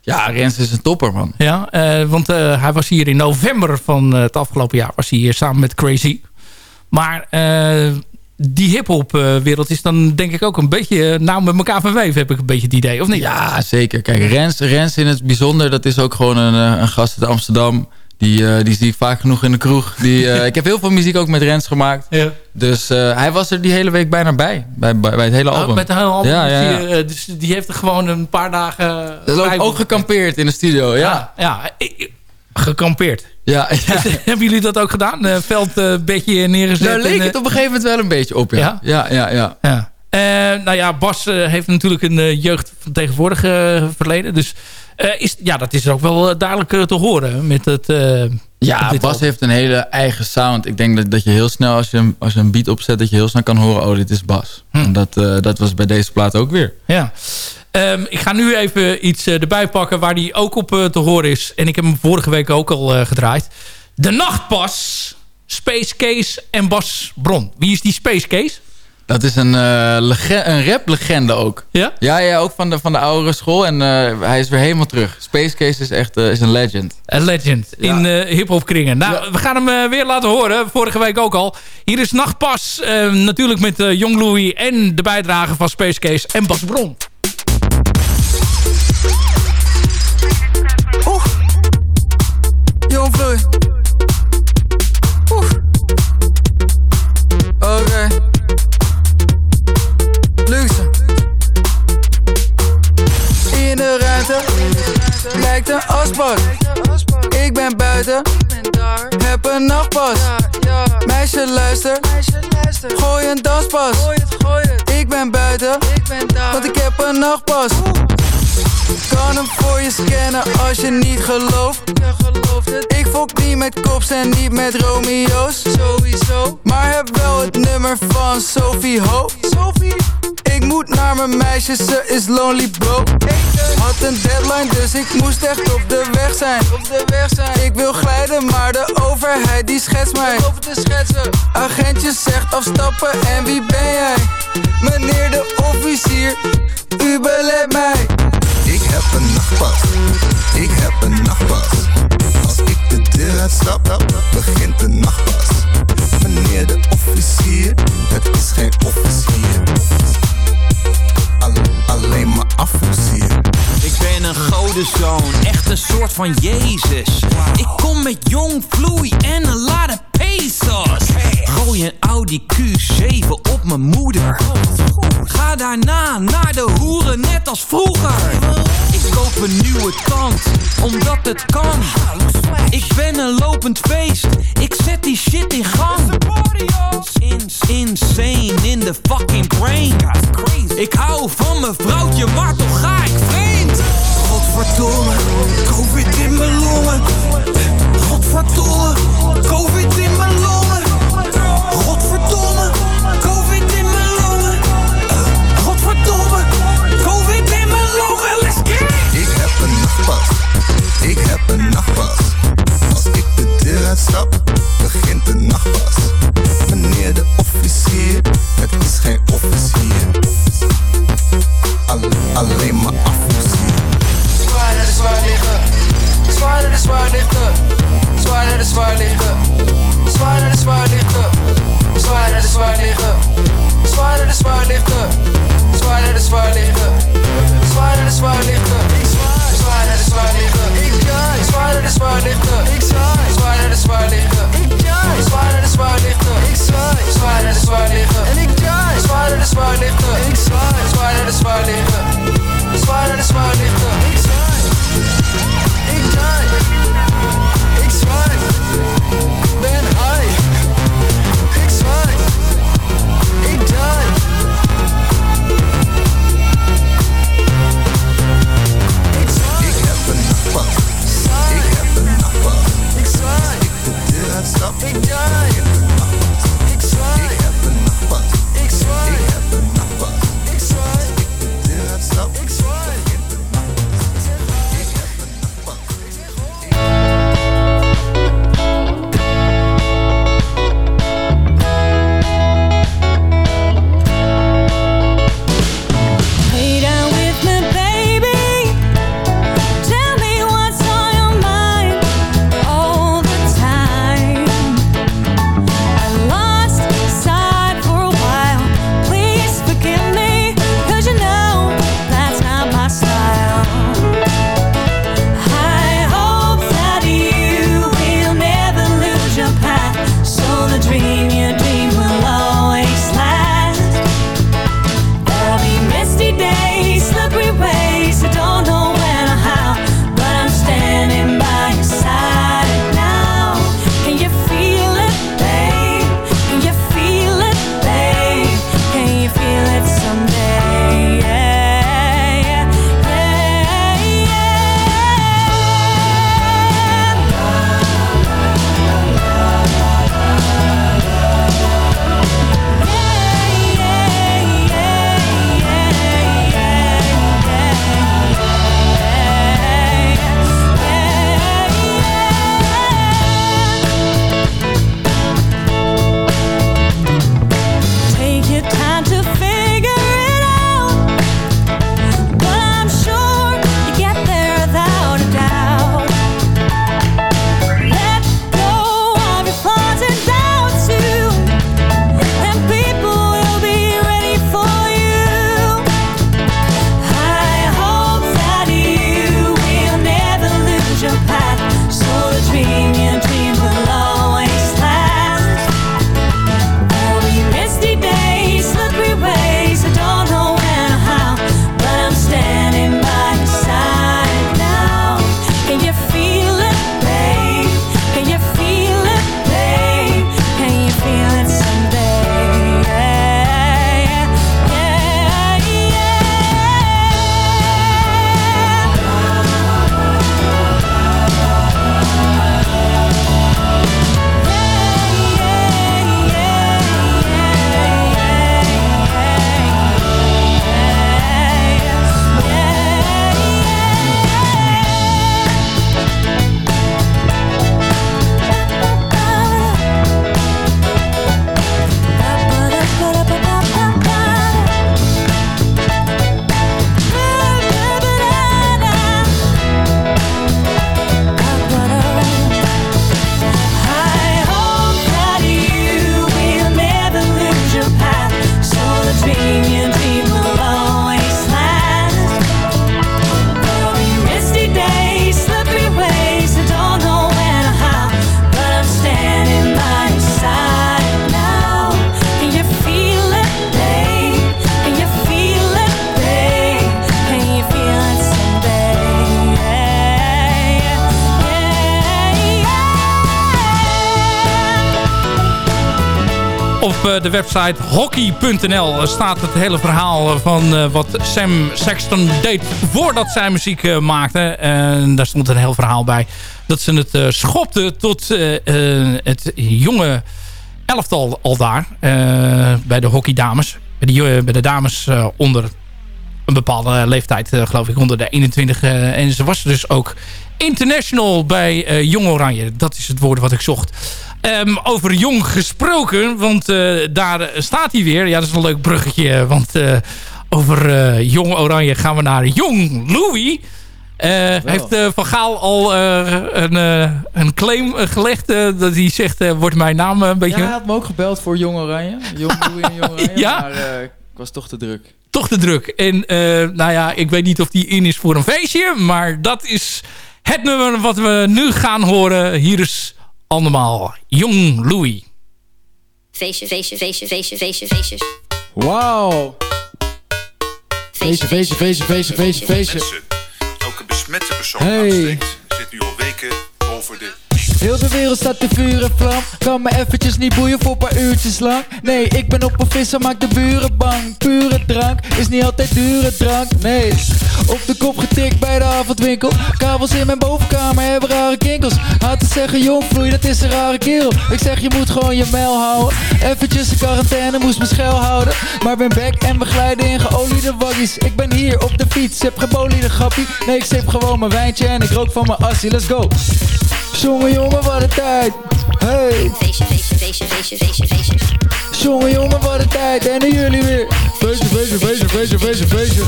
Ja, Rens is een topper, man. Ja, want hij was hier in november van het afgelopen jaar. Was hij hier samen met Crazy. Maar die hip-hop wereld is dan denk ik ook een beetje nou met elkaar verweven, heb ik een beetje het idee, of niet? Ja, zeker. Kijk, Rens, Rens in het bijzonder, dat is ook gewoon een, een gast uit Amsterdam. Die, uh, die zie ik vaak genoeg in de kroeg. Die, uh, ik heb heel veel muziek ook met Rens gemaakt. Ja. Dus uh, hij was er die hele week bijna bij. Bij, bij, bij het hele album. Oh, met het hele album. Ja, ja, ja. Die, dus die heeft er gewoon een paar dagen... Ook, ook gekampeerd in de studio, ja. Ja, ja gekampeerd. Ja, ja. Hebben jullie dat ook gedaan? Uh, veldbedje neergezet? Daar leek het op een gegeven moment wel een beetje op, ja. Ja, ja, ja. ja. Uh, nou ja, Bas uh, heeft natuurlijk een uh, jeugd van tegenwoordig verleden. Dus is, ja, dat is ook wel duidelijk te horen met het... ja, Bas heeft een hele eigen sound. Ik denk dat, dat je heel snel, als je, als je een beat opzet... dat je heel snel kan horen, oh, dit is Bas. Hm. En dat, dat was bij deze plaat ook weer. Ja. Um, ik ga nu even iets uh, erbij pakken waar die ook op uh, te horen is. En ik heb hem vorige week ook al uh, gedraaid. De Nachtpas, Space Case en Bas Bron. Wie is die Space Case? Dat is een, een rap-legende ook. Ja? Ja, ja ook van de, van de oudere school. En hij is weer helemaal terug. Space Case is echt is een legend. Een legend ja. in hip-hop kringen. Nou, ja. we gaan hem weer laten horen. Vorige week ook al. Hier is Nachtpas. natuurlijk met Jong Louis en de bijdrage van Space Case en Bas Bron. Oké. Okay. In de ruimte. Lijkt een asbak. Ik ben buiten. Heb een nachtpas. Meisje luister. Gooi een danspas. Ik ben buiten. Want ik heb een nachtpas. Kan hem voor je scannen als je niet gelooft. Ik fok niet met kops en niet met Romeo's. Sowieso. Maar heb wel het nummer van Sophie Ho. Sophie. Ik moet naar mijn meisje, ze is lonely bro. Had een deadline, dus ik moest echt op de weg zijn. Op de weg zijn. Ik wil glijden, maar de overheid die schetst mij. Over te schetsen. Agentje zegt afstappen en wie ben jij? Meneer de officier, u belet mij. Ik heb een nachtpas, ik heb een nachtpas. Als ik de deur uitstap, begint de nachtpas. Meneer de officier, het is geen officier. All, alleen maar afofficier. Ik ben een godenzoon, echt een soort van Jezus. Ik kom met jong vloei en een lade pesos. Gooi een Audi Q7 op mijn moeder. Daarna naar de hoeren net als vroeger. Ik koop een nieuwe tand, omdat het kan. Ik ben een lopend feest, ik zet die shit in gang. Insane in the fucking brain. Ik hou van mijn vrouwtje, maar toch ga ik vreemd. Godverdomme, covid in mijn longen. Godverdomme, covid in mijn longen. de nacht pas. Als ik de deur uitstap, begint de nacht pas. Meneer de officier, het is geen officier. Alleen, maar afgezien. Zwaar de zwaar liggen, zwaar de zwaar liggen, zwaar de zwaar liggen, zwaar de zwaar lichten. de zwaar lichten. de zwaar lichten. de zwaar lichten. de zwaar zwaai naar de zwaarlichten. Ik jaai, zwaai naar de zwaarlichten. Ik zwaai, zwaai naar de zwaarlichten. Ik jaai, zwaai naar de zwaarlichten. Ik zwaai, zwaai naar de zwaarlichten. En ik jaai, zwaai naar de zwaarlichten. Ik zwaai, zwaai naar de zwaarlichten. Zwaai naar de zwaarlichten. Ik zwaai, ik jaai, ik zwaai. Ben high. Ik zwaai, ik jaai. Deur uitstap. Website hockey.nl staat het hele verhaal eh, van eh, wat Sam Sexton deed voordat zij muziek eh, maakte. En daar stond een heel verhaal bij dat ze het eh, schopte tot eh, eh, het jonge elftal al daar. eh, bij de hockeydames. Bij de, bij de dames eh, onder een bepaalde leeftijd, eh, geloof ik, onder de 21. eh, en ze was dus ook international bij eh, Jong Oranje. Dat is het woord wat ik zocht. Ehm, over Jong gesproken, want daar staat hij weer. Ja, dat is een leuk bruggetje, want over Jong Oranje gaan we naar Jong Louis. Heeft eh, Van Gaal al een, een claim gelegd dat hij zegt, wordt mijn naam een beetje... Ja, hij had me ook gebeld voor Jong Oranje. Jong Louis en Jong Oranje. Ja? Maar ik was toch te druk. Toch te druk. En nou ja, ik weet niet of die in is voor een feestje. Maar dat is het nummer wat we nu gaan horen. Hier is allemaal Jong Louis. Feestjes, feestjes, feestjes, feestjes, feestjes, feestjes. Wauw. Feestje, feestje, feestje, feestje, feestje, feestje. Elke besmette persoon Hey. zit nu al weken boven de... Heel de wereld staat te vuur en vlam. Kan me eventjes niet boeien voor een paar uurtjes lang. Nee, ik ben op een visser, maak de buren bang. Pure drank, is niet altijd dure drank. Nee, op de kop getikt bij de avondwinkel. Kabels in mijn bovenkamer hebben rare kinkels. Haat te zeggen jongvloei, dat is een rare kerel. Ik zeg je moet gewoon je mijl houden. Eventjes een quarantaine, moest me schuil houden. Maar ben back en begeleiden in geoliede waggies. Ik ben hier op de fiets, heb geboliede grappie. Nee, ik sip gewoon mijn wijntje en ik rook van mijn assie, let's go Jongen, jongen, wat een tijd. Hey. Feestje, feestje, feestje, feestje, feestje, feestje. Jongen, jongen, wat een tijd. En jullie weer. Feestje, feestje, feestje, feestje, feestje, feestje.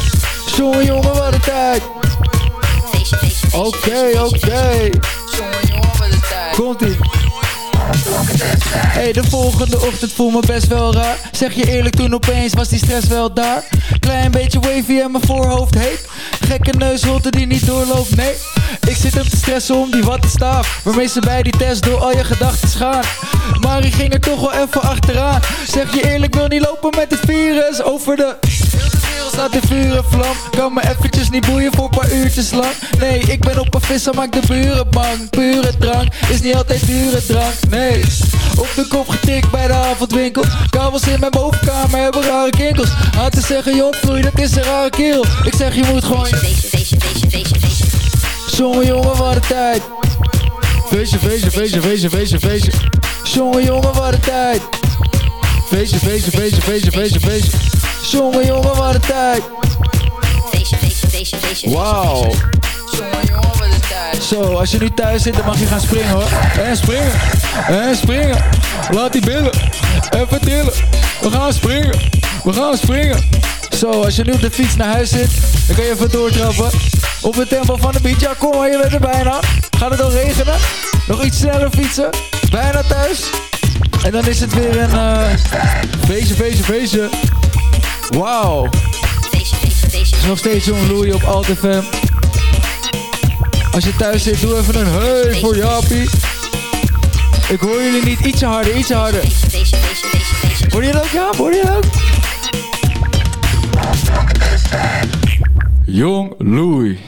Jongen, jongen, wat een tijd. Feestje, feestje, feestje. Oké, oké. Komt ie. Hey, de volgende ochtend voel me best wel raar. Zeg je eerlijk, toen opeens was die stress wel daar. Klein beetje wavy en mijn voorhoofd heet. Gekke neusholte die niet doorloopt, nee. Ik zit hem te stressen om die wattenstaaf Waarmee ze bij die test door al je gedachten gaan Maar die ging er toch wel even achteraan. Zeg je eerlijk, wil niet lopen met het virus Over de... Staat in vuur en vlam Kan me eventjes niet boeien voor een paar uurtjes lang. Nee, ik ben op een visser, maak de buren bang. Pure drank, is niet altijd dure drank. Nee, op de kop getikt bij de avondwinkel Kabels in mijn bovenkamer hebben rare kinkels. Had te zeggen, jongvloei, dat is een rare kerel. Ik zeg, je moet gewoon... Feestje, feestje, feestje, feestje, feestje. Jongen, jongen, wat een tijd. Feestje, feestje, feestje, feestje, feestje, feestje Jongen, jongen, wat een tijd. Feestje, feestje, feestje, feestje, feestje, feestje Jongen, jongen, wat een tijd. Wauw Zo, als je nu thuis zit, dan mag je gaan springen hoor. En springen. En springen. Laat die billen. Even tillen. We gaan springen. We gaan springen. Zo, als je nu op de fiets naar huis zit, dan kan je even doortrappen. Op het tempo van de beat. Ja, kom maar, je bent er bijna. Gaat het al regenen? Nog iets sneller fietsen. Bijna thuis. En dan is het weer een uh, feestje, feestje, feestje. Wauw. Nog steeds Jong Louie op Alt FM. Als je thuis zit, doe even een hey voor Jaapie. Ik hoor jullie niet. Ietsje harder, ietsje harder. Hoor je dat ook, Jaap? Hoor je dat ook? Jong Louie.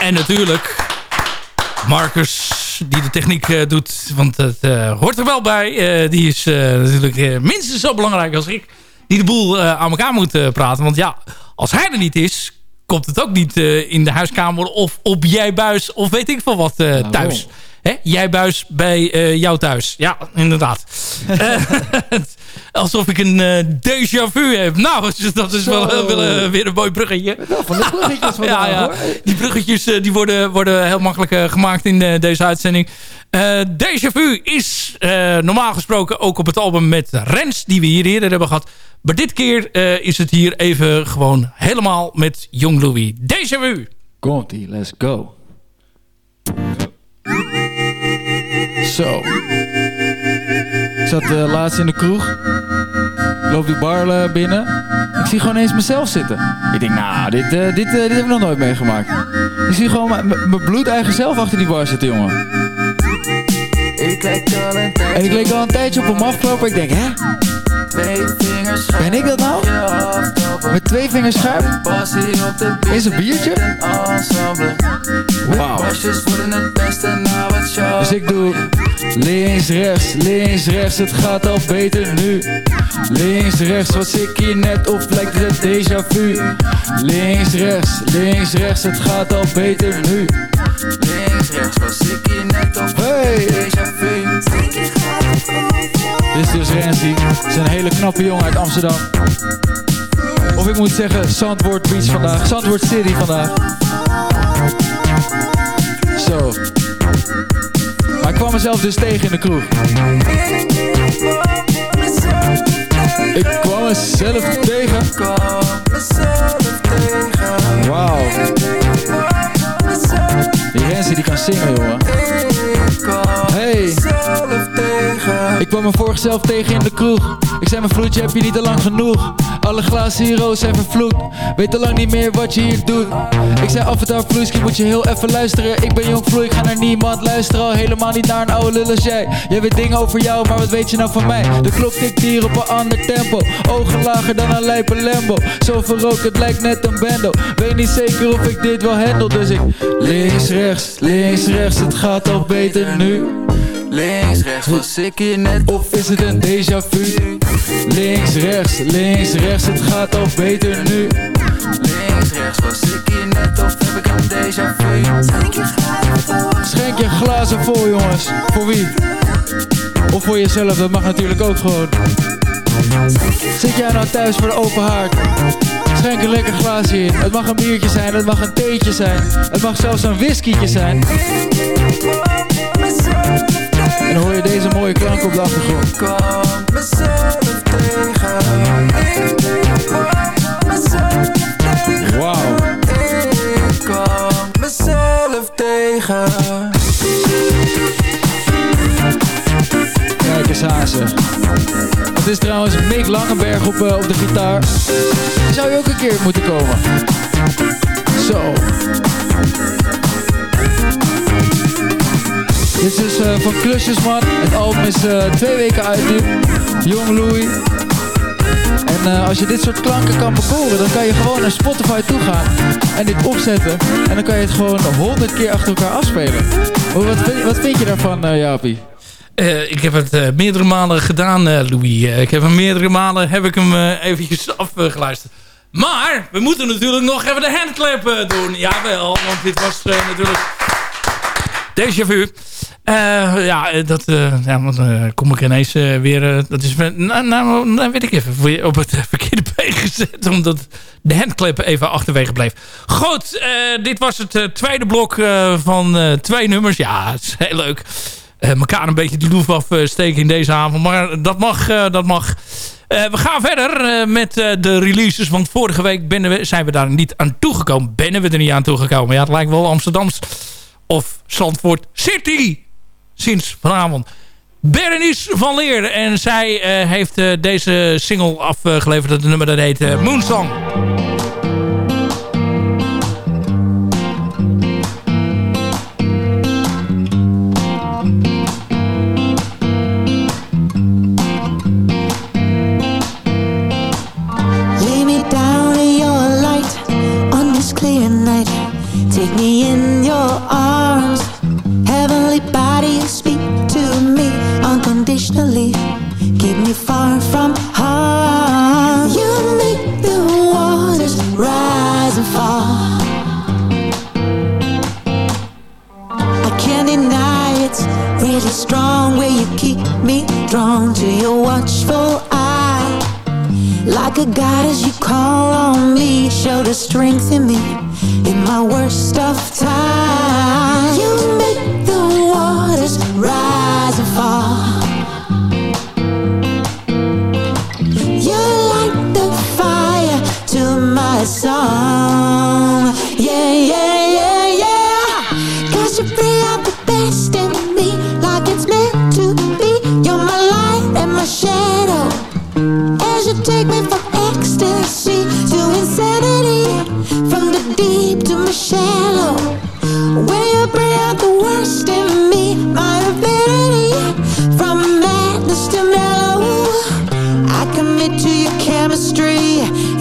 En natuurlijk Marcus die de techniek eh, doet. Want het eh, hoort er wel bij. Eh, die is natuurlijk minstens zo belangrijk als ik. Die de boel aan elkaar moet praten. Want ja, als hij er niet is... komt het ook niet in de huiskamer of op jij buis of weet ik veel wat thuis. Hè? Jij buis bij jou thuis. Ja, inderdaad. Eh, alsof ik een uh, déjà vu heb. Nou, dat is wel, wel uh, weer een mooi bruggetje. Van de bruggetjes vandaag, ja, ja. hoor. Die bruggetjes die worden, worden heel makkelijk gemaakt in deze uitzending. déjà vu is normaal gesproken ook op het album met Rens... die we hier eerder hebben gehad. Maar dit keer is het hier even gewoon helemaal met Jong Louis. Déjà vu. Komt-ie, let's go. Zo. Ik zat uh, laatst in de kroeg. Ik loop die bar uh, binnen. Ik zie gewoon eens mezelf zitten. Ik denk, nou, dit, uh, dit, dit heb ik nog nooit meegemaakt. Ik zie gewoon mijn bloedeigen zelf achter die bar zitten, jongen. Ik leek al een tijdje En ik leek al een tijdje op hem afgelopen. Ik denk, hè? Ben ik dat nou? Met twee vingers schuim? Is een biertje? Wauw. Dus ik doe links, rechts, links, rechts, het gaat al beter nu. Links, rechts, was ik hier net of lijkt het déjà vu? Links, rechts, links, rechts, het gaat al beter nu. Links, rechts, was ik hier net of Hey! déjà vu? Dit is dus Renzi. Is een hele knappe jongen uit Amsterdam. Of ik moet zeggen Zandvoort Beach vandaag. Zandvoort City vandaag. Zo. Maar ik kwam mezelf dus tegen in de kroeg. Ik kwam mezelf tegen. Wauw. Die Renzi die kan zingen, jongen. Hey. Ik kwam me vorig zelf tegen in de kroeg. Ik zei mijn vloedje heb je niet al lang genoeg Alle glazen hier roos zijn vervloekt. Weet al lang niet meer wat je hier doet. Ik zei af en toe vloeiski moet je heel even luisteren. Ik ben jong vloei, ik ga naar niemand luisteren. Al helemaal niet naar een oude lul als jij. Jij weet dingen over jou, maar wat weet je nou van mij? De klok tikt hier op een ander tempo. Ogen lager dan een lijpe Lambo. Zoveel rook, het lijkt net een bendo Weet niet zeker of ik dit wel handel Dus ik links, rechts, links, rechts. Het gaat toch beter nu. Links, rechts, was ik hier net Of is het een déjà vu? Links, rechts, links, rechts Het gaat toch beter nu Links, rechts, was ik hier net Of heb ik een déjà vu? Schenk je glazen voor jongens Voor wie? Of voor jezelf, dat mag natuurlijk ook gewoon Zit jij nou thuis voor de open haard? Schenk een lekker glaasje in. Het mag een biertje zijn, het mag een theetje zijn. Het mag zelfs een whiskietje zijn. En dan hoor je deze mooie klank op de achtergrond. Kijk eens hazen. Het is trouwens Mick Langenberg op, uh, op de gitaar. Zou je ook een keer moeten komen. Zo. Dit is uh, van Klusjesman. Het album is uh, twee weken uit nu. Jong Louis. En uh, als je dit soort klanken kan bekoren, dan kan je gewoon naar Spotify toe gaan en dit opzetten. En dan kan je het gewoon honderd keer achter elkaar afspelen. Wat, wat vind je daarvan, uh, Jaapie? Uh, ik heb het meerdere malen gedaan, uh, Louis. ik heb hem meerdere malen heb ik hem eventjes afgeluisterd. Maar we moeten natuurlijk nog even de handclap doen. Jawel, want dit was natuurlijk déjà vu. Ja, dat ja, want, kom ik ineens weer... dat is, nou, nou, nou, weet ik even, op het verkeerde been gezet. Omdat de handclap even achterwege bleef. Goed, dit was het tweede blok van twee nummers. Ja, het is heel leuk. Uh, elkaar een beetje de loef afsteken in deze avond. Maar dat mag. Uh, dat mag. Uh, we gaan verder met de releases. Want vorige week we, zijn we daar niet aan toegekomen. Ben we er niet aan toegekomen. Ja, het lijkt wel Amsterdams of Zandvoort City. Sinds vanavond. Berenice van Leer. En zij heeft deze single afgeleverd. Het nummer dat heet Moonsong. Drawn to your watchful eye. Like a goddess you call on me Show the strength in me in my worst of times. You make the waters rise and fall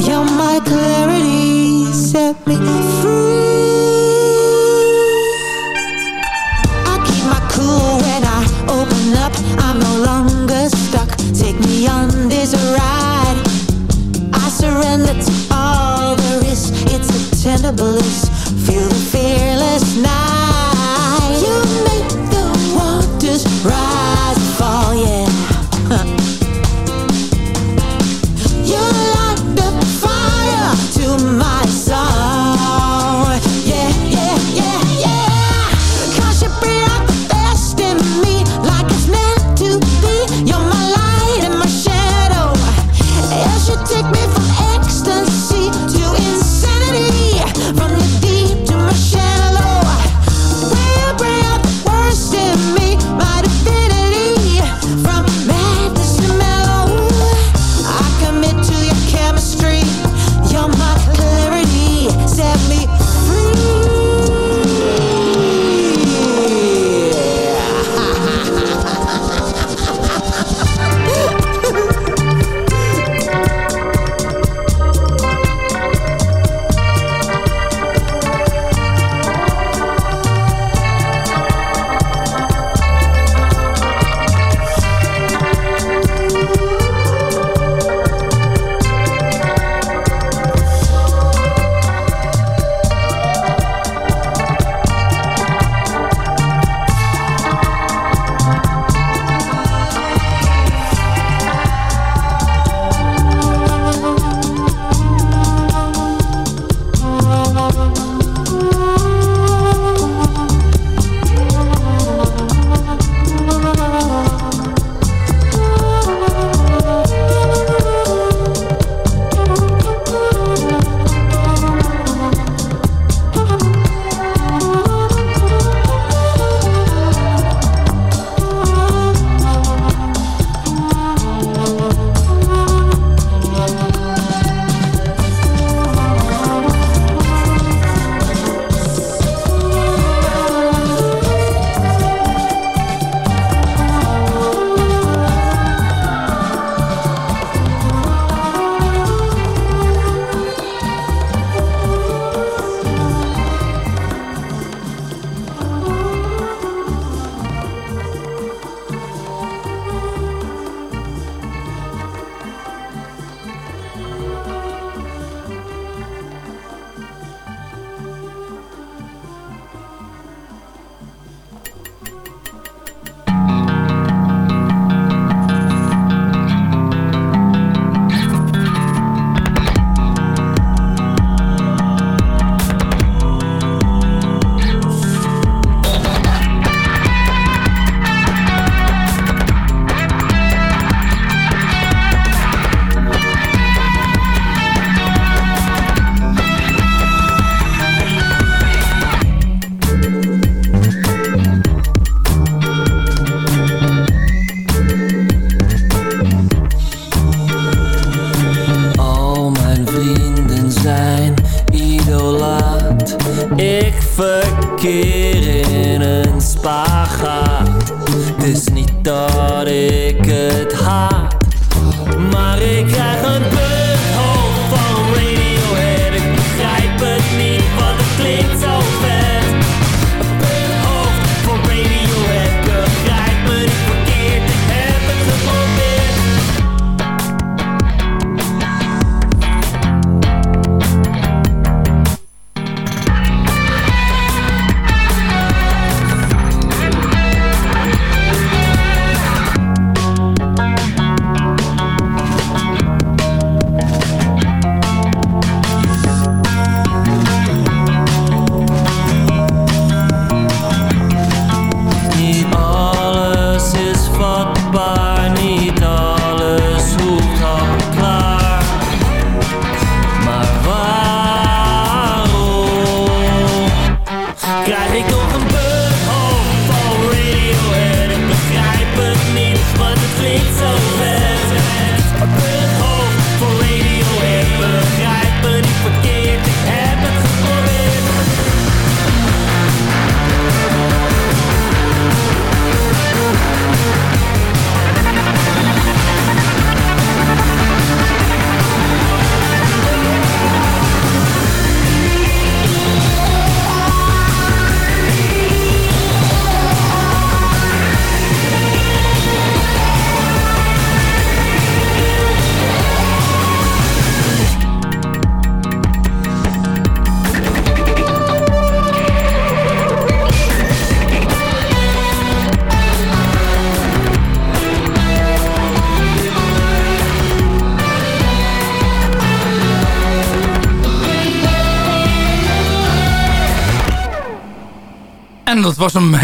You're my clarity. Set me free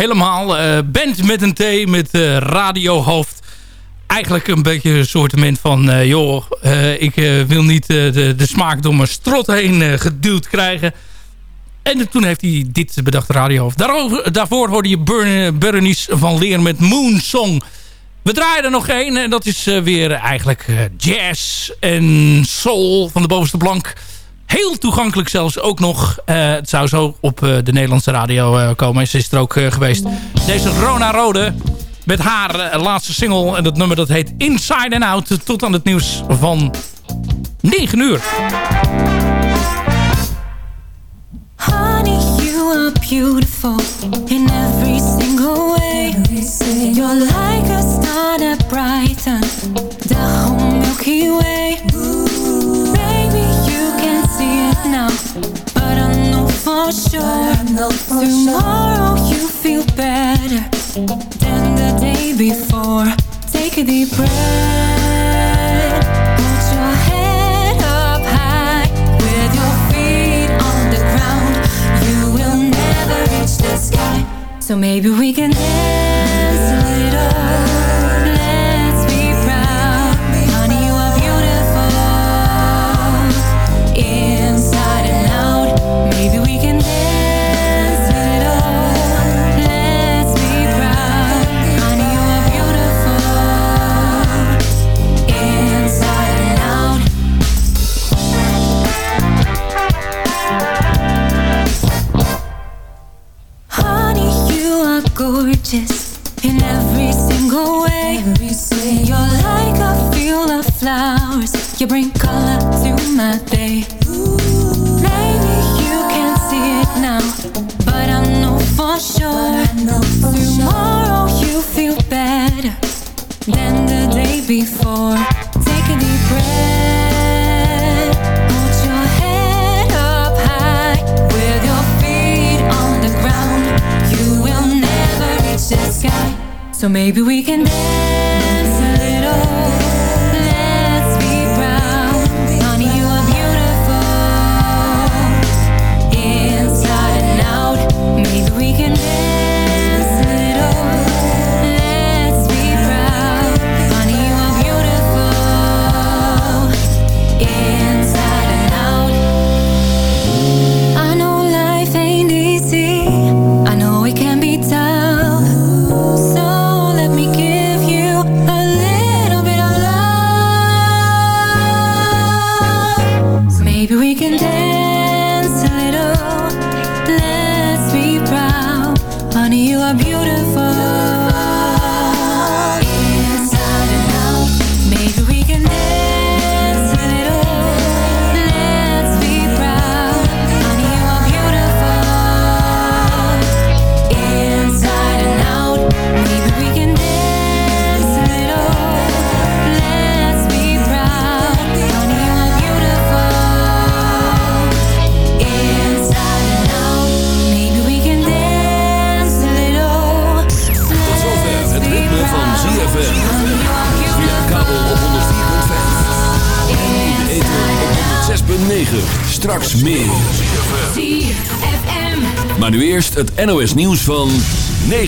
helemaal. eh, band met een T, met eh, radiohoofd. Eigenlijk een beetje een soortement van... eh, joh, ik wil niet de, de smaak door mijn strot heen geduwd krijgen. En toen heeft hij dit bedacht, radiohoofd. Daarover, daarvoor hoorde je Burn, Berenice van Leer met Moonsong. We draaien er nog één en dat is weer eigenlijk jazz en soul van de bovenste plank. Heel toegankelijk zelfs ook nog. Eh, het zou zo op eh, de Nederlandse radio eh, komen. Is er ook geweest. Deze Rona Rode met haar laatste single. En dat nummer dat heet Inside and Out. Tot aan het nieuws van 9 uur. Honey, you are beautiful in every single way. You're like a star that brightens the whole Milky Way. See but I know for sure tomorrow you feel better than the day before. Take a deep breath, put your head up high with your feet on the ground. You will never reach the sky. So maybe we can dance You bring color to my day. Maybe you can see it now, but I know for sure. Know for tomorrow sure. you feel better than the day before. Take a deep breath. So maybe we can dance het NOS nieuws van 9